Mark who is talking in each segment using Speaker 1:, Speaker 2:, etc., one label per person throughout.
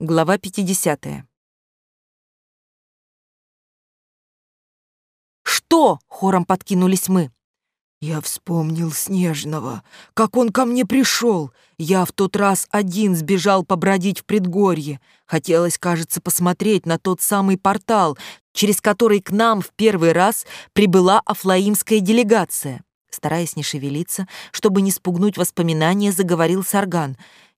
Speaker 1: Глава 50. «Что?» — хором подкинулись мы.
Speaker 2: Я вспомнил Снежного, как он ко мне пришел. Я в тот раз один сбежал побродить в предгорье. Хотелось, кажется, посмотреть на тот самый портал, через который к нам в первый раз прибыла афлаимская делегация. Стараясь не шевелиться, чтобы не спугнуть воспоминания, заговорил Сарган.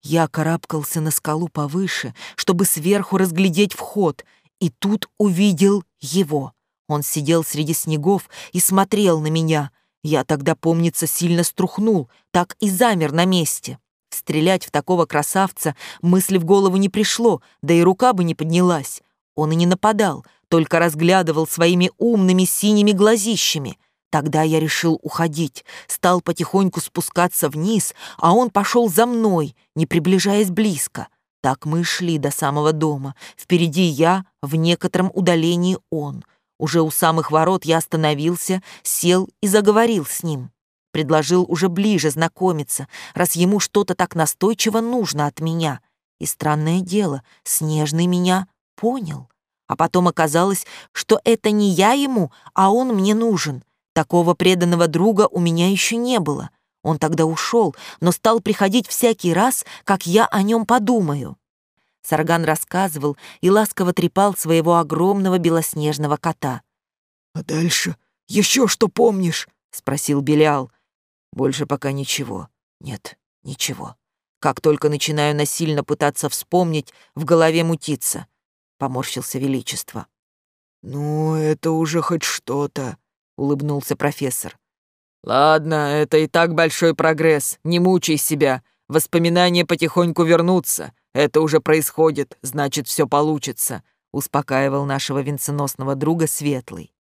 Speaker 2: Я карабкался на скалу повыше, чтобы сверху разглядеть вход, и тут увидел его. Он сидел среди снегов и смотрел на меня — я тогда, помнится, сильно струхнул, так и замер на месте. Стрелять в такого красавца мысли в голову не пришло, да и рука бы не поднялась. Он и не нападал, только разглядывал своими умными синими глазищами. Тогда я решил уходить, стал потихоньку спускаться вниз, а он пошел за мной, не приближаясь близко. Так мы шли до самого дома. Впереди я, в некотором удалении он — уже у самых ворот я остановился, сел и заговорил с ним. Предложил уже ближе знакомиться, раз ему что-то так настойчиво нужно от меня. И странное дело, Снежный меня понял. А потом оказалось, что это не я ему, а он мне нужен. Такого преданного друга у меня еще не было. Он тогда ушел, но стал приходить всякий раз, как я о нем подумаю. Сарган рассказывал и ласково трепал своего огромного белоснежного кота. «А дальше еще что помнишь?» — спросил Белиал.
Speaker 1: «Больше пока ничего. Нет, ничего. Как только начинаю насильно пытаться вспомнить, в голове мутиться», — поморщился Величество.
Speaker 2: «Ну, это уже хоть что-то», — улыбнулся профессор.
Speaker 3: «Ладно, это и так большой прогресс. Не мучай себя. Воспоминания потихоньку вернутся. Это уже происходит, значит, все получится», — успокаивал нашего венценосного друга Светлый.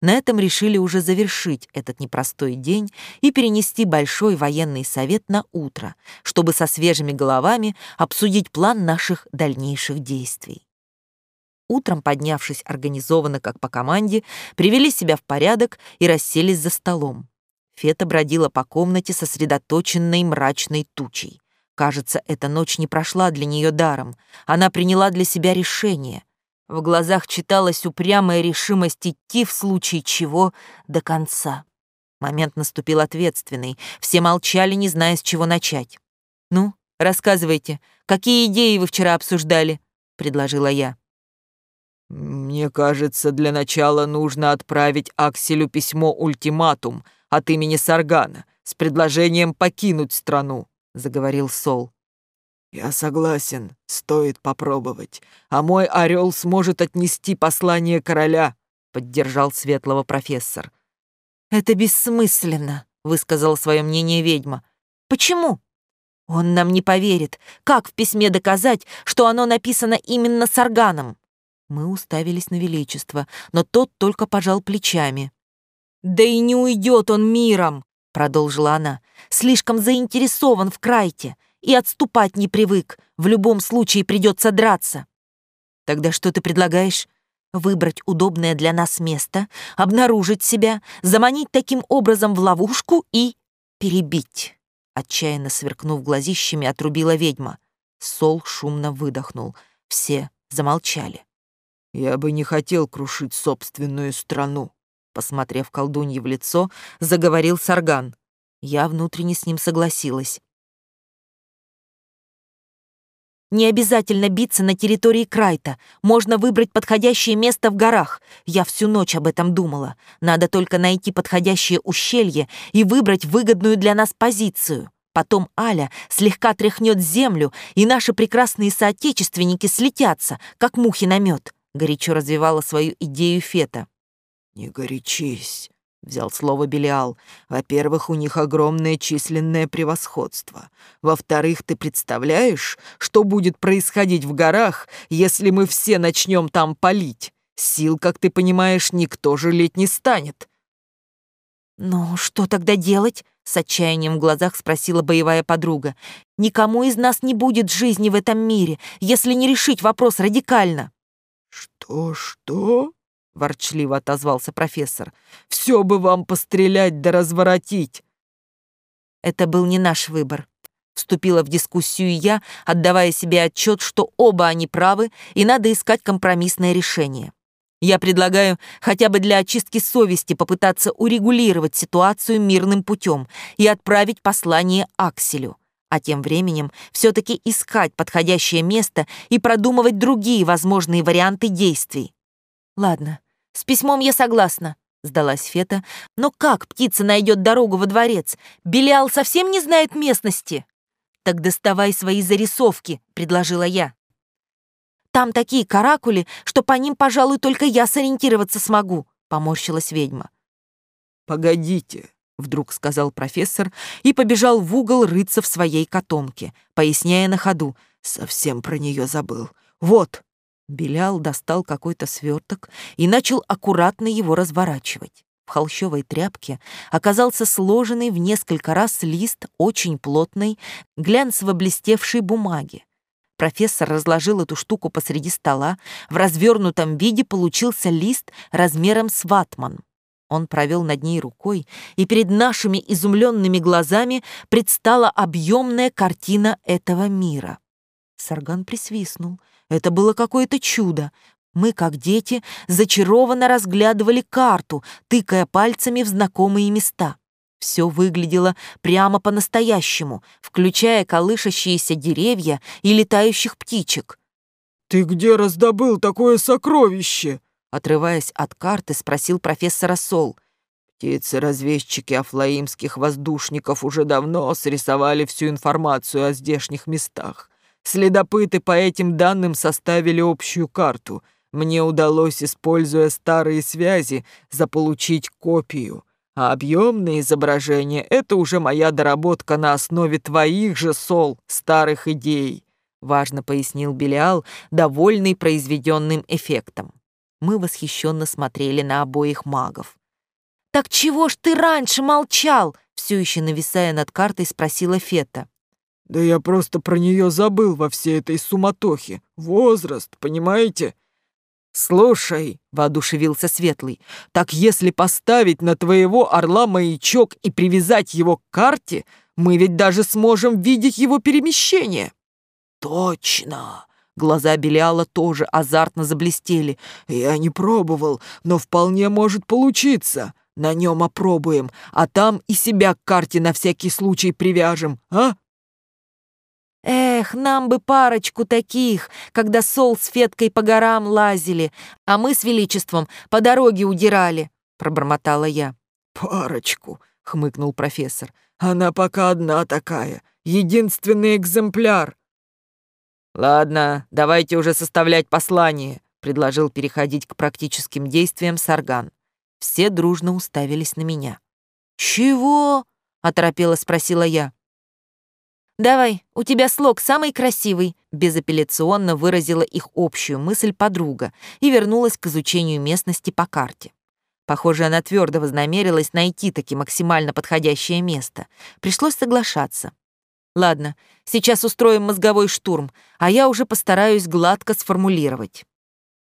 Speaker 3: На этом решили уже завершить этот непростой день и перенести большой военный совет на утро, чтобы со свежими головами обсудить план наших дальнейших действий. Утром, поднявшись организованно, как по команде, привели себя в порядок и расселись за столом. Фета бродила по комнате сосредоточенной мрачной тучей. Кажется, эта ночь не прошла для нее даром. Она приняла для себя решение. В глазах читалась упрямая решимость идти в случае чего до конца. Момент наступил ответственный. Все молчали, не зная, с чего начать. «Ну, рассказывайте, какие идеи вы вчера обсуждали?» — предложила я. «Мне кажется, для начала нужно отправить Акселю письмо-ультиматум от имени Саргана с предложением покинуть страну», заговорил Сол.
Speaker 2: «Я согласен, стоит попробовать. А мой орел сможет отнести послание короля», — поддержал светлого профессор.
Speaker 1: «Это бессмысленно», — высказала свое мнение ведьма. «Почему?» «Он нам не поверит. Как в письме доказать, что оно написано именно с органом?» Мы уставились на Величество, но тот только пожал плечами. «Да и не уйдет он миром!» — продолжила она. «Слишком заинтересован в Крайте и отступать не привык. В любом случае придется драться». «Тогда что ты предлагаешь?» «Выбрать удобное для нас место, обнаружить себя, заманить таким образом в ловушку и перебить». Отчаянно сверкнув глазищами, отрубила ведьма. Сол шумно выдохнул. Все замолчали.
Speaker 2: «Я бы не хотел крушить собственную страну»,
Speaker 1: посмотрев колдунье в лицо, заговорил Сарган. Я внутренне с ним согласилась. Не обязательно биться на территории Крайта. Можно выбрать подходящее место в горах. Я всю ночь об этом думала. Надо только найти подходящее ущелье и выбрать выгодную для нас позицию. Потом Аля слегка тряхнет землю, и наши прекрасные соотечественники слетятся, как мухи на мед. Горячо развивала свою идею Фета.
Speaker 2: «Не горячись», — взял слово Белиал. «Во-первых, у них огромное численное превосходство. Во-вторых, ты представляешь, что будет происходить в горах, если мы все начнем там палить? Сил, как ты понимаешь, никто жалеть не станет».
Speaker 1: «Ну, что тогда делать?» — с отчаянием в глазах спросила боевая подруга. «Никому из нас не будет жизни в этом мире, если не решить вопрос радикально».
Speaker 2: «Что-что?» ворчливо отозвался профессор. «Все бы вам пострелять да разворотить!»
Speaker 1: Это был не наш выбор. Вступила в дискуссию я, отдавая себе отчет, что оба они правы, и надо искать компромиссное решение. Я предлагаю хотя бы для очистки совести попытаться урегулировать ситуацию мирным путем и отправить послание Акселю, а тем временем все-таки искать подходящее место и продумывать другие возможные варианты действий. Ладно, с письмом я согласна, сдалась Фета, но как птица найдет дорогу во дворец? Белиал совсем не знает местности. Так доставай свои зарисовки, предложила я. Там такие каракули, что по ним, пожалуй, только я сориентироваться смогу», — поморщилась ведьма.
Speaker 3: «Погодите», — вдруг сказал профессор и побежал в угол рыться в своей котомке, поясняя на ходу. «Совсем про нее забыл. Вот!» Белял достал какой-то сверток и начал аккуратно его разворачивать. В холщовой тряпке оказался сложенный в несколько раз лист очень плотной, глянцево блестевшей бумаги. Профессор разложил эту штуку посреди стола. В развернутом виде получился лист размером с ватман. Он провел над ней рукой, и перед нашими изумленными глазами предстала объемная картина этого мира. Сарган присвистнул. Это было какое-то чудо. Мы, как дети, зачарованно разглядывали карту, тыкая пальцами в знакомые места. Все выглядело прямо по-настоящему, включая колышащиеся деревья и летающих птичек.
Speaker 2: «Ты где раздобыл такое сокровище?»
Speaker 1: Отрываясь от карты, спросил профессора Сол.
Speaker 3: «Птицы-разведчики афлаимских воздушников уже давно срисовали всю информацию о здешних местах. Следопыты по этим данным составили общую карту. Мне удалось, используя старые связи, заполучить копию. А объемные изображения — это уже моя доработка на основе твоих же, Сол, старых идей», — важно пояснил Белиал, довольный произведенным эффектом. Мы восхищенно смотрели на обоих магов.
Speaker 1: «Так чего ж ты раньше молчал?» — все еще нависая над картой, спросила Фета.
Speaker 2: «Да я просто про нее забыл во всей этой суматохе. Возраст, понимаете?»
Speaker 3: «Слушай», — воодушевился Светлый, «так если поставить на твоего орла маячок и привязать его к карте, мы ведь даже сможем видеть его перемещение».
Speaker 2: «Точно!» Глаза Белиала тоже азартно заблестели. «Я не пробовал, но вполне может получиться. На нем опробуем, а там и себя к карте на всякий случай привяжем, а?»
Speaker 1: Эх, нам бы парочку таких, когда Сол с Феткой по горам лазили, а мы с Величеством по дороге удирали, пробормотала я.
Speaker 2: Парочку, хмыкнул профессор. Она пока одна такая, единственный экземпляр.
Speaker 3: Ладно, давайте уже составлять послание, предложил переходить к практическим действиям Сарган. Все дружно уставились на меня.
Speaker 1: «Чего?» — оторопела спросила я. «Давай, у тебя слог самый красивый», безапелляционно выразила их общую мысль подруга и вернулась к изучению местности по карте. Похоже, она твердо вознамерилась найти таки максимально подходящее место. Пришлось соглашаться. Ладно, сейчас устроим мозговой штурм, а я уже постараюсь гладко сформулировать.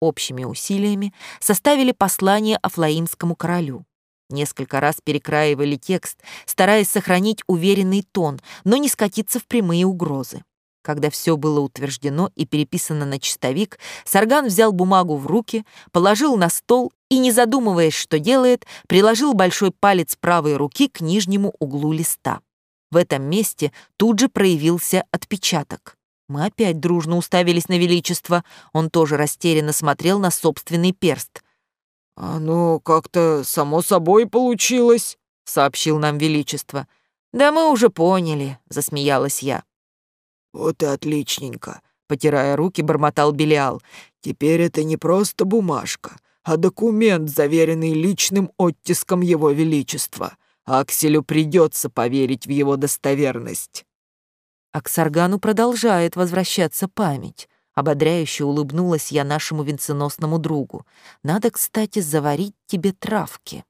Speaker 1: Общими усилиями составили послание Афлаимскому королю. Несколько раз перекраивали текст, стараясь сохранить уверенный тон, но не скатиться в прямые угрозы. Когда все было утверждено и переписано на чистовик, Сарган взял бумагу в руки, положил на стол и, не задумываясь, что делает, приложил большой палец правой руки к нижнему углу листа. В этом месте тут же проявился отпечаток. Мы опять дружно уставились на Величество. Он тоже растерянно смотрел на собственный перст.
Speaker 2: «Оно как-то само собой получилось», — сообщил нам Величество.
Speaker 1: «Да мы уже поняли», — засмеялась я.
Speaker 2: «Вот и отличненько», — потирая руки, бормотал Белиал. «Теперь это не просто бумажка, а документ, заверенный личным оттиском Его Величества. Акселю придется поверить в его достоверность».
Speaker 1: Аксаргану продолжает возвращаться память. Ободряюще улыбнулась я нашему венценосному другу. Надо, кстати, заварить тебе травки.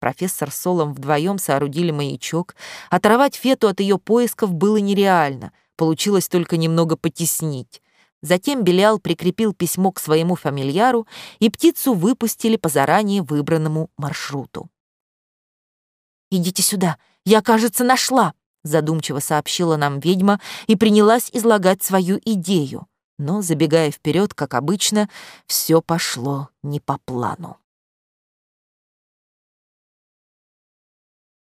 Speaker 1: Профессор с Солом вдвоем соорудили маячок. Оторвать Фету от ее поисков было нереально. Получилось только немного потеснить. Затем Белиал прикрепил письмо к своему фамильяру, и птицу выпустили по заранее выбранному маршруту. «Идите сюда, я, кажется, нашла!» задумчиво сообщила нам ведьма и принялась излагать свою идею. Но, забегая вперед, как обычно, все пошло не по плану.